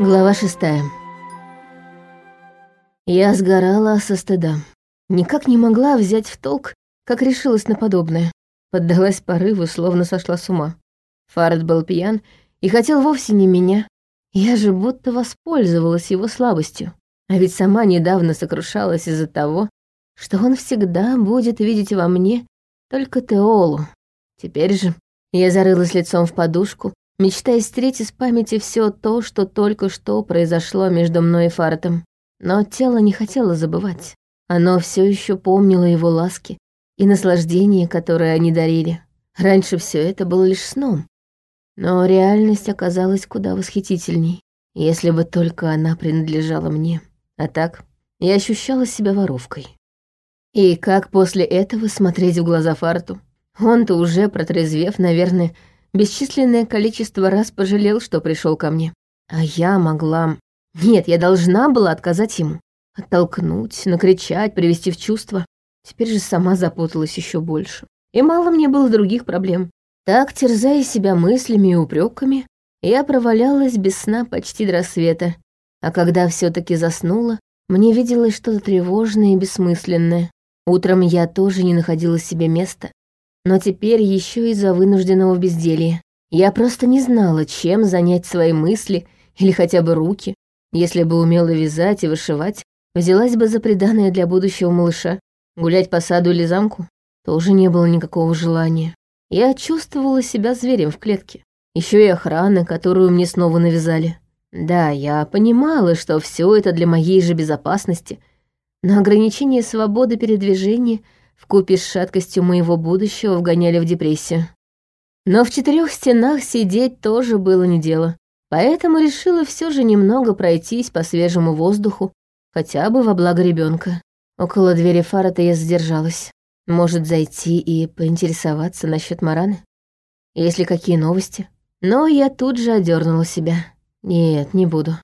Глава шестая. Я сгорала со стыда. Никак не могла взять в толк, как решилась на подобное. Поддалась порыву, словно сошла с ума. Фарад был пьян и хотел вовсе не меня. Я же будто воспользовалась его слабостью. А ведь сама недавно сокрушалась из-за того, что он всегда будет видеть во мне только Теолу. Теперь же я зарылась лицом в подушку, мечтая стереть из памяти все то, что только что произошло между мной и Фартом. Но тело не хотело забывать. Оно все еще помнило его ласки и наслаждение, которое они дарили. Раньше все это было лишь сном. Но реальность оказалась куда восхитительней, если бы только она принадлежала мне. А так, я ощущала себя воровкой. И как после этого смотреть в глаза Фарту? Он-то уже, протрезвев, наверное, бесчисленное количество раз пожалел, что пришел ко мне. А я могла... Нет, я должна была отказать ему. Оттолкнуть, накричать, привести в чувство. Теперь же сама запуталась еще больше. И мало мне было других проблем. Так, терзая себя мыслями и упреками, я провалялась без сна почти до рассвета. А когда все таки заснула, мне виделось что-то тревожное и бессмысленное. Утром я тоже не находила себе места, но теперь еще из-за вынужденного безделья. Я просто не знала, чем занять свои мысли или хотя бы руки. Если бы умела вязать и вышивать, взялась бы за приданное для будущего малыша. Гулять по саду или замку тоже не было никакого желания. Я чувствовала себя зверем в клетке. Еще и охрана, которую мне снова навязали. Да, я понимала, что все это для моей же безопасности, но ограничение свободы передвижения — вкупе с шаткостью моего будущего вгоняли в депрессию. Но в четырех стенах сидеть тоже было не дело, поэтому решила все же немного пройтись по свежему воздуху, хотя бы во благо ребенка. Около двери Фарата я задержалась. Может, зайти и поинтересоваться насчет Мараны? Есть ли какие новости? Но я тут же одернула себя. Нет, не буду.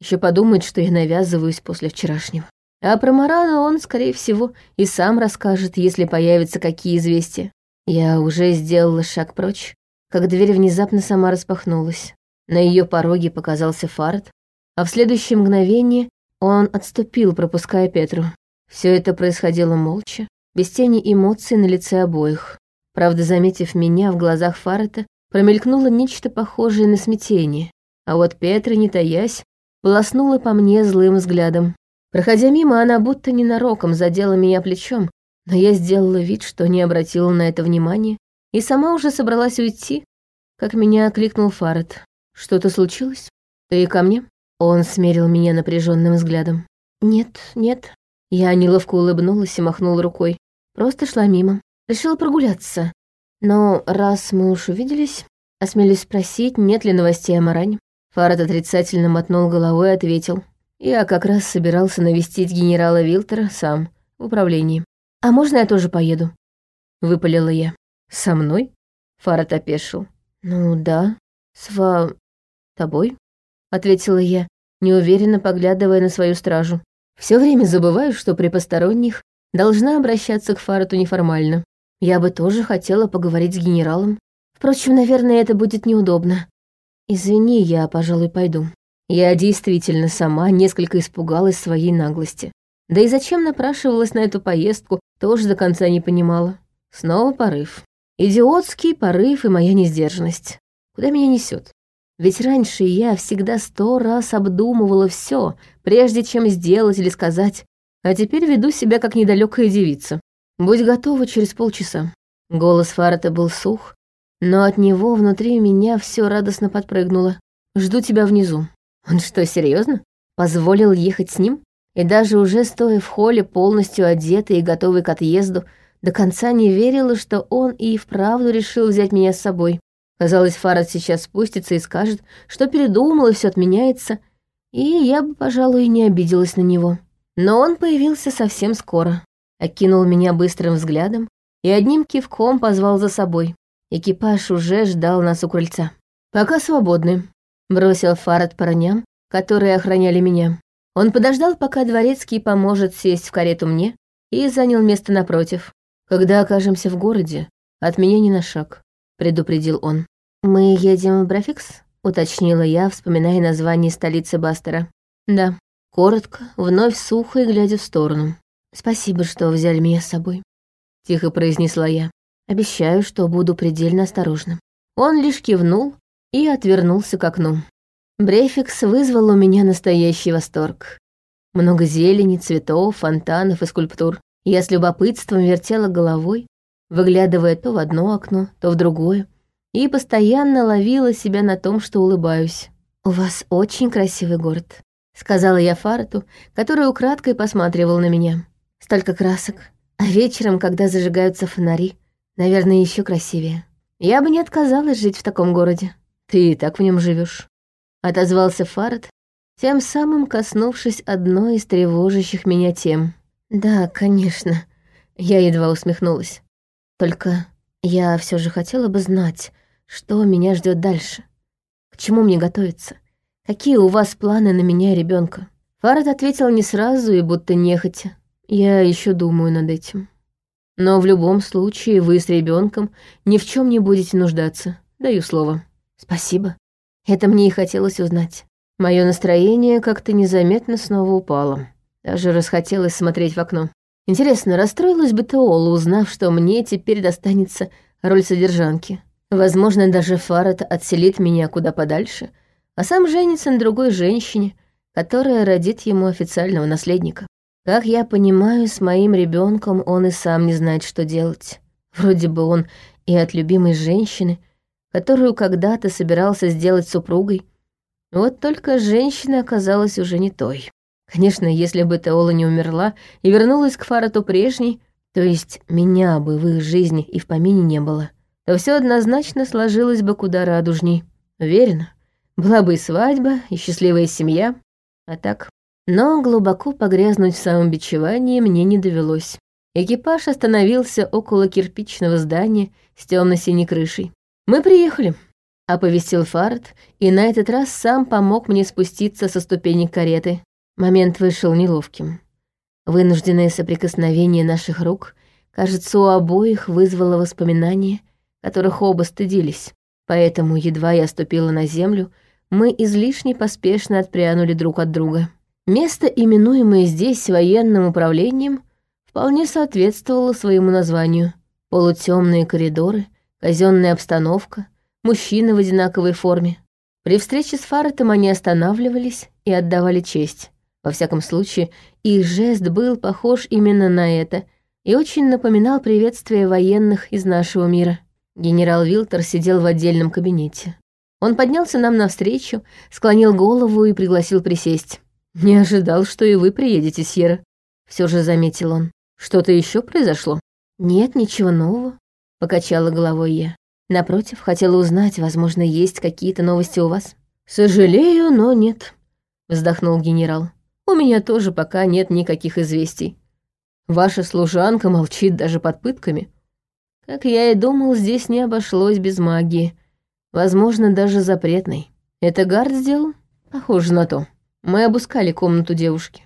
Еще подумает, что я навязываюсь после вчерашнего. А про Марана он, скорее всего, и сам расскажет, если появятся какие известия. Я уже сделала шаг прочь, как дверь внезапно сама распахнулась. На ее пороге показался Фарт, а в следующее мгновение он отступил, пропуская Петру. Все это происходило молча, без тени эмоций на лице обоих. Правда, заметив меня, в глазах Фарета промелькнуло нечто похожее на смятение, а вот Петра, не таясь, полоснула по мне злым взглядом. Проходя мимо, она будто ненароком задела меня плечом, но я сделала вид, что не обратила на это внимания, и сама уже собралась уйти, как меня окликнул Фарет. «Что-то случилось? Ты ко мне?» Он смерил меня напряженным взглядом. «Нет, нет». Я неловко улыбнулась и махнула рукой. Просто шла мимо. Решила прогуляться. Но раз мы уж увиделись, осмелюсь спросить, нет ли новостей о Маране. Фарет отрицательно мотнул головой и ответил. Я как раз собирался навестить генерала Вилтера сам, в управлении. «А можно я тоже поеду?» — выпалила я. «Со мной?» — Фарад опешил. «Ну да, с ва... тобой?» — ответила я, неуверенно поглядывая на свою стражу. Все время забываю, что при посторонних должна обращаться к Фарату неформально. Я бы тоже хотела поговорить с генералом. Впрочем, наверное, это будет неудобно. Извини, я, пожалуй, пойду. Я действительно сама несколько испугалась своей наглости. Да и зачем напрашивалась на эту поездку, тоже до конца не понимала. Снова порыв. Идиотский порыв и моя несдержанность. Куда меня несет? Ведь раньше я всегда сто раз обдумывала все, прежде чем сделать или сказать, а теперь веду себя как недалекая девица. Будь готова через полчаса. Голос Фарата был сух, но от него внутри меня все радостно подпрыгнуло. Жду тебя внизу. Он что, серьезно? Позволил ехать с ним? И даже уже стоя в холле, полностью одетый и готовый к отъезду, до конца не верила, что он и вправду решил взять меня с собой. Казалось, Фарад сейчас спустится и скажет, что передумал и все отменяется, и я бы, пожалуй, не обиделась на него. Но он появился совсем скоро, окинул меня быстрым взглядом и одним кивком позвал за собой. Экипаж уже ждал нас у крыльца. «Пока свободны», бросил Фарад парням, которые охраняли меня. Он подождал, пока дворецкий поможет сесть в карету мне, и занял место напротив. «Когда окажемся в городе, от меня не на шаг», — предупредил он. «Мы едем в Брафикс?» — уточнила я, вспоминая название столицы Бастера. Да, коротко, вновь сухо и глядя в сторону. Спасибо, что взяли меня с собой. Тихо произнесла я. Обещаю, что буду предельно осторожна. Он лишь кивнул и отвернулся к окну. Брефикс вызвал у меня настоящий восторг. Много зелени, цветов, фонтанов и скульптур. Я с любопытством вертела головой, выглядывая то в одно окно, то в другое, и постоянно ловила себя на том, что улыбаюсь. «У вас очень красивый город», — сказала я Фарату, который украдкой посматривал на меня. «Столько красок. А вечером, когда зажигаются фонари, наверное, еще красивее. Я бы не отказалась жить в таком городе. Ты и так в нем живешь отозвался Фарад, тем самым коснувшись одной из тревожащих меня тем. «Да, конечно», — я едва усмехнулась. «Только я все же хотела бы знать, что меня ждет дальше. К чему мне готовиться? Какие у вас планы на меня и ребенка? Фарад ответил не сразу и будто нехотя. Я еще думаю над этим. Но в любом случае вы с ребенком ни в чем не будете нуждаться, даю слово. Спасибо. Это мне и хотелось узнать. Мое настроение как-то незаметно снова упало. Даже расхотелось смотреть в окно. Интересно, расстроилась бы Теола, узнав, что мне теперь достанется роль содержанки. Возможно, даже Фарад отселит меня куда подальше, а сам женится на другой женщине, которая родит ему официального наследника. Как я понимаю, с моим ребенком он и сам не знает, что делать. Вроде бы он и от любимой женщины, которую когда-то собирался сделать супругой. Вот только женщина оказалась уже не той. Конечно, если бы Теола не умерла и вернулась к Фарату прежней, то есть меня бы в их жизни и в помине не было, то все однозначно сложилось бы куда радужней. Уверена, была бы и свадьба, и счастливая семья. А так... Но глубоко погрязнуть в самобичевании мне не довелось. Экипаж остановился около кирпичного здания с темно синей крышей. «Мы приехали», — оповестил Фарт, и на этот раз сам помог мне спуститься со ступенек кареты. Момент вышел неловким. Вынужденное соприкосновение наших рук, кажется, у обоих вызвало воспоминания, которых оба стыдились. Поэтому, едва я ступила на землю, мы излишне поспешно отпрянули друг от друга. Место, именуемое здесь военным управлением, вполне соответствовало своему названию. Полутемные коридоры, казенная обстановка, мужчины в одинаковой форме. При встрече с Фаретом они останавливались и отдавали честь. Во всяком случае, их жест был похож именно на это и очень напоминал приветствие военных из нашего мира. Генерал Вилтер сидел в отдельном кабинете. Он поднялся нам навстречу, склонил голову и пригласил присесть. «Не ожидал, что и вы приедете, Сьерра», — все же заметил он. «Что-то еще произошло?» «Нет, ничего нового. — покачала головой я. «Напротив, хотела узнать, возможно, есть какие-то новости у вас?» «Сожалею, но нет», — вздохнул генерал. «У меня тоже пока нет никаких известий. Ваша служанка молчит даже под пытками. Как я и думал, здесь не обошлось без магии. Возможно, даже запретной. Это Гард сделал? Похоже на то. Мы обыскали комнату девушки.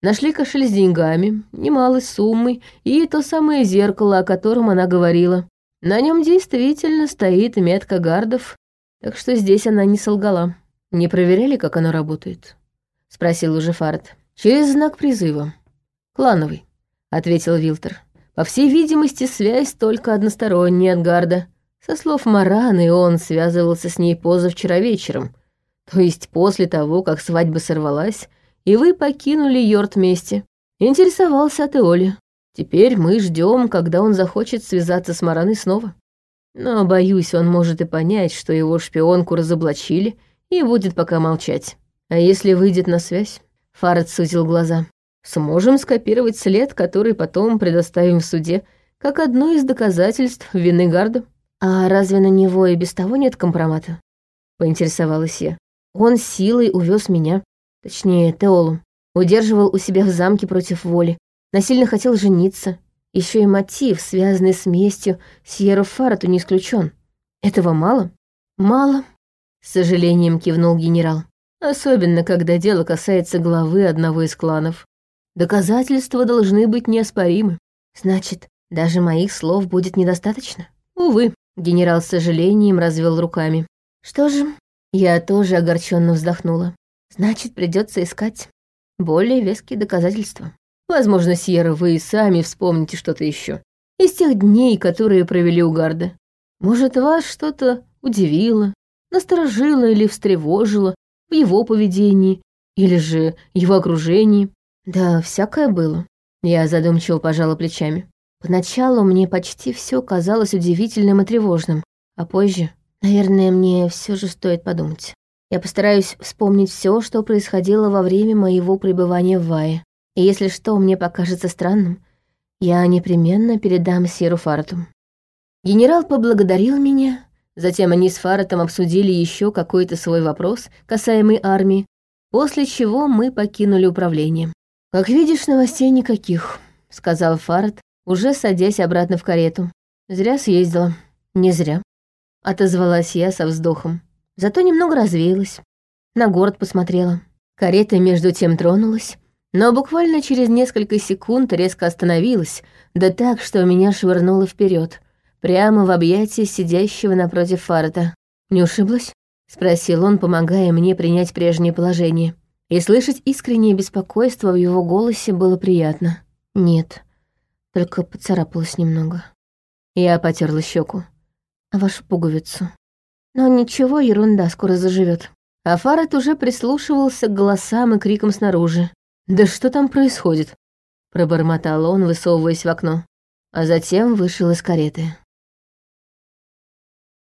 Нашли кошель с деньгами, немалой суммой и то самое зеркало, о котором она говорила. На нем действительно стоит метка гардов, так что здесь она не солгала. Не проверяли, как оно работает? Спросил уже Фарт. Через знак призыва. Клановый, ответил Вилтер. По всей видимости, связь только односторонняя от гарда. Со слов Мараны, он связывался с ней позавчера вечером, то есть после того, как свадьба сорвалась, и вы покинули Йорт вместе. Интересовался от Эоли. Теперь мы ждем, когда он захочет связаться с Мараной снова. Но, боюсь, он может и понять, что его шпионку разоблачили, и будет пока молчать. А если выйдет на связь? Фарад сузил глаза. Сможем скопировать след, который потом предоставим в суде, как одно из доказательств вины Гарда. А разве на него и без того нет компромата? Поинтересовалась я. Он силой увез меня, точнее, Теолу. Удерживал у себя в замке против воли, Насильно хотел жениться. Еще и мотив, связанный с местью Сьерра Фарату, не исключен. Этого мало? Мало, с сожалением кивнул генерал. Особенно, когда дело касается главы одного из кланов. Доказательства должны быть неоспоримы. Значит, даже моих слов будет недостаточно? Увы, генерал с сожалением развел руками. Что же, Я тоже огорченно вздохнула. Значит, придется искать более веские доказательства. Возможно, Сьерра, вы и сами вспомните что-то еще из тех дней, которые провели у Гарда. Может, вас что-то удивило, насторожило или встревожило в его поведении или же его окружении. Да, всякое было. Я задумчиво пожала плечами. Поначалу мне почти все казалось удивительным и тревожным, а позже, наверное, мне все же стоит подумать. Я постараюсь вспомнить все, что происходило во время моего пребывания в Вае. И если что мне покажется странным, я непременно передам Сиру Фарту. Генерал поблагодарил меня, затем они с Фаратом обсудили еще какой-то свой вопрос, касаемый армии, после чего мы покинули управление. «Как видишь, новостей никаких», — сказал Фарат, уже садясь обратно в карету. «Зря съездила». «Не зря», — отозвалась я со вздохом. Зато немного развеялась. На город посмотрела. Карета между тем тронулась, но буквально через несколько секунд резко остановилась, да так, что меня швырнуло вперед, прямо в объятия сидящего напротив Фарта. «Не ушиблась?» — спросил он, помогая мне принять прежнее положение. И слышать искреннее беспокойство в его голосе было приятно. «Нет, только поцарапалась немного». Я потерла щеку. «А вашу пуговицу?» «Но ничего, ерунда, скоро заживет. А Фарет уже прислушивался к голосам и крикам снаружи. «Да что там происходит?» Пробормотал он, высовываясь в окно. А затем вышел из кареты.